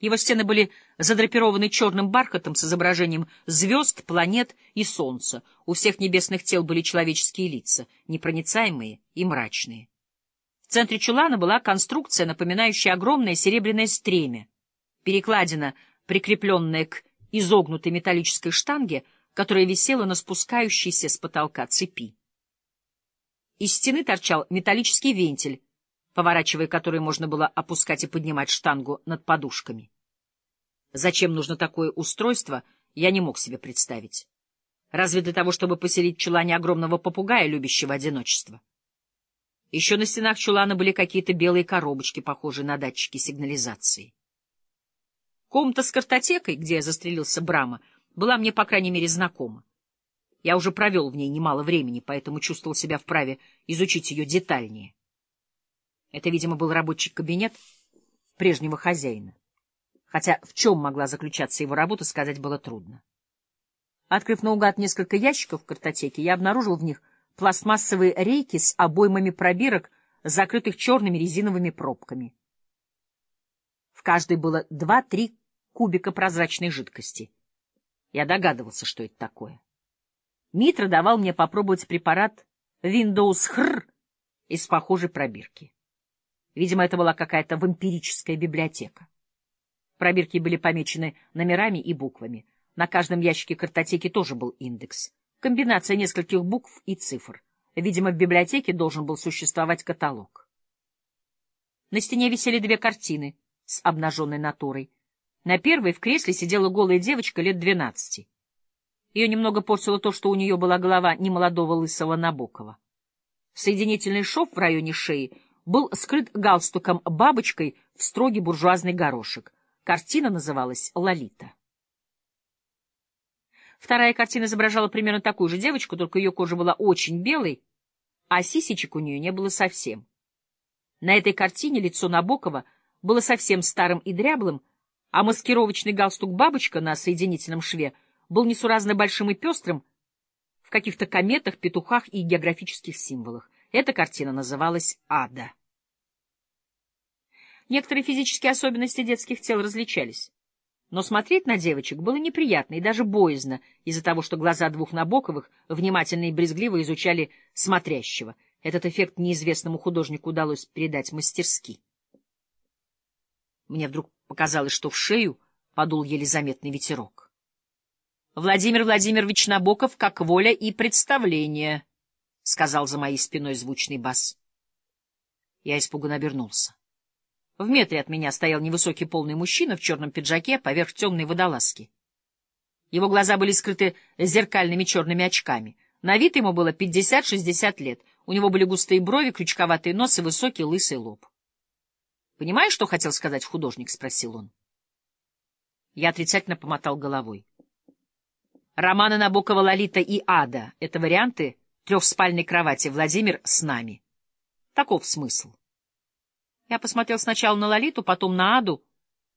Его стены были задрапированы черным бархатом с изображением звезд, планет и солнца. У всех небесных тел были человеческие лица, непроницаемые и мрачные. В центре чулана была конструкция, напоминающая огромное серебряное стремя. Перекладина, прикрепленная к изогнутой металлической штанге, которая висела на спускающейся с потолка цепи. Из стены торчал металлический вентиль, поворачивая который можно было опускать и поднимать штангу над подушками. Зачем нужно такое устройство, я не мог себе представить. Разве для того, чтобы поселить в чулане огромного попугая, любящего одиночество? Еще на стенах чулана были какие-то белые коробочки, похожие на датчики сигнализации. Комната с картотекой, где застрелился Брама, была мне, по крайней мере, знакома. Я уже провел в ней немало времени, поэтому чувствовал себя вправе изучить ее детальнее. Это, видимо, был рабочий кабинет прежнего хозяина. Хотя в чем могла заключаться его работа, сказать было трудно. Открыв наугад несколько ящиков в картотеке, я обнаружил в них пластмассовые рейки с обоймами пробирок, закрытых черными резиновыми пробками. В каждой было два-три кубика прозрачной жидкости. Я догадывался, что это такое. Митра давал мне попробовать препарат Windows HR из похожей пробирки. Видимо, это была какая-то вампирическая библиотека. Пробирки были помечены номерами и буквами. На каждом ящике картотеки тоже был индекс. Комбинация нескольких букв и цифр. Видимо, в библиотеке должен был существовать каталог. На стене висели две картины с обнаженной натурой. На первой в кресле сидела голая девочка лет двенадцати. Ее немного портило то, что у нее была голова немолодого лысого Набокова. Соединительный шов в районе шеи был скрыт галстуком-бабочкой в строгий буржуазный горошек. Картина называлась «Лолита». Вторая картина изображала примерно такую же девочку, только ее кожа была очень белой, а сисечек у нее не было совсем. На этой картине лицо Набокова было совсем старым и дряблым, а маскировочный галстук-бабочка на соединительном шве — был несуразно большим и пестрым в каких-то кометах, петухах и географических символах. Эта картина называлась «Ада». Некоторые физические особенности детских тел различались. Но смотреть на девочек было неприятно и даже боязно из-за того, что глаза двух Набоковых внимательно и брезгливо изучали смотрящего. Этот эффект неизвестному художнику удалось передать мастерски. Мне вдруг показалось, что в шею подул еле заметный ветерок. Владимир Владимирович Набоков как воля и представление, — сказал за моей спиной звучный бас. Я испуганно обернулся. В метре от меня стоял невысокий полный мужчина в черном пиджаке поверх темной водолазки. Его глаза были скрыты зеркальными черными очками. На вид ему было пятьдесят-шестьдесят лет. У него были густые брови, крючковатый нос и высокий лысый лоб. — Понимаешь, что хотел сказать художник? — спросил он. Я отрицательно помотал головой. Романы Набокова «Лолита» и «Ада» — это варианты трехспальной кровати «Владимир с нами». Таков смысл. Я посмотрел сначала на Лолиту, потом на Аду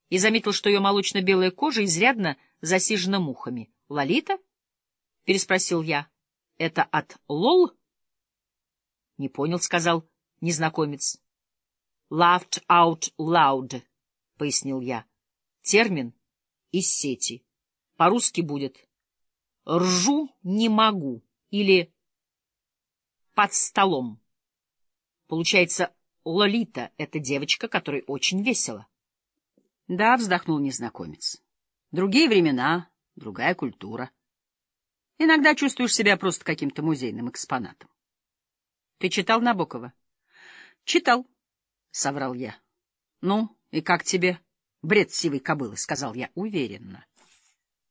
и заметил, что ее молочно-белая кожа изрядно засижена мухами. «Лолита?» — переспросил я. «Это от Лол?» «Не понял», — сказал незнакомец. «Laughed out loud», — пояснил я. «Термин из сети. По-русски будет ржу не могу или под столом. Получается, Лолита — это девочка, которой очень весело. Да, вздохнул незнакомец. Другие времена, другая культура. Иногда чувствуешь себя просто каким-то музейным экспонатом. Ты читал Набокова? Читал, — соврал я. Ну, и как тебе? Бред сивой кобылы, — сказал я уверенно.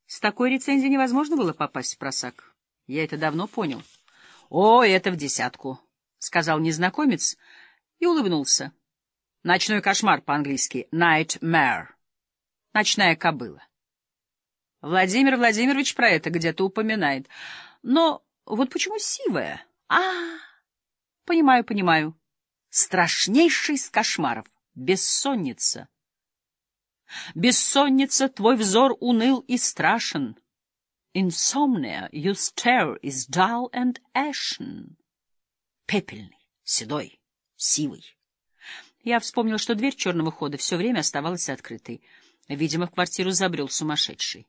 С такой рецензией невозможно было попасть в просак. Я это давно понял. — О, это в десятку, — сказал незнакомец и улыбнулся. Ночной кошмар по-английски. Nightmare. Ночная кобыла. Владимир Владимирович про это где-то упоминает. Но вот почему сивая? А, понимаю, понимаю. Страшнейший из кошмаров. Бессонница. Бессонница, твой взор уныл и страшен. Insomnia, your stare is dull and ashen. Пепельный, седой, сивый. Я вспомнил, что дверь черного хода все время оставалась открытой. Видимо, в квартиру забрел сумасшедший.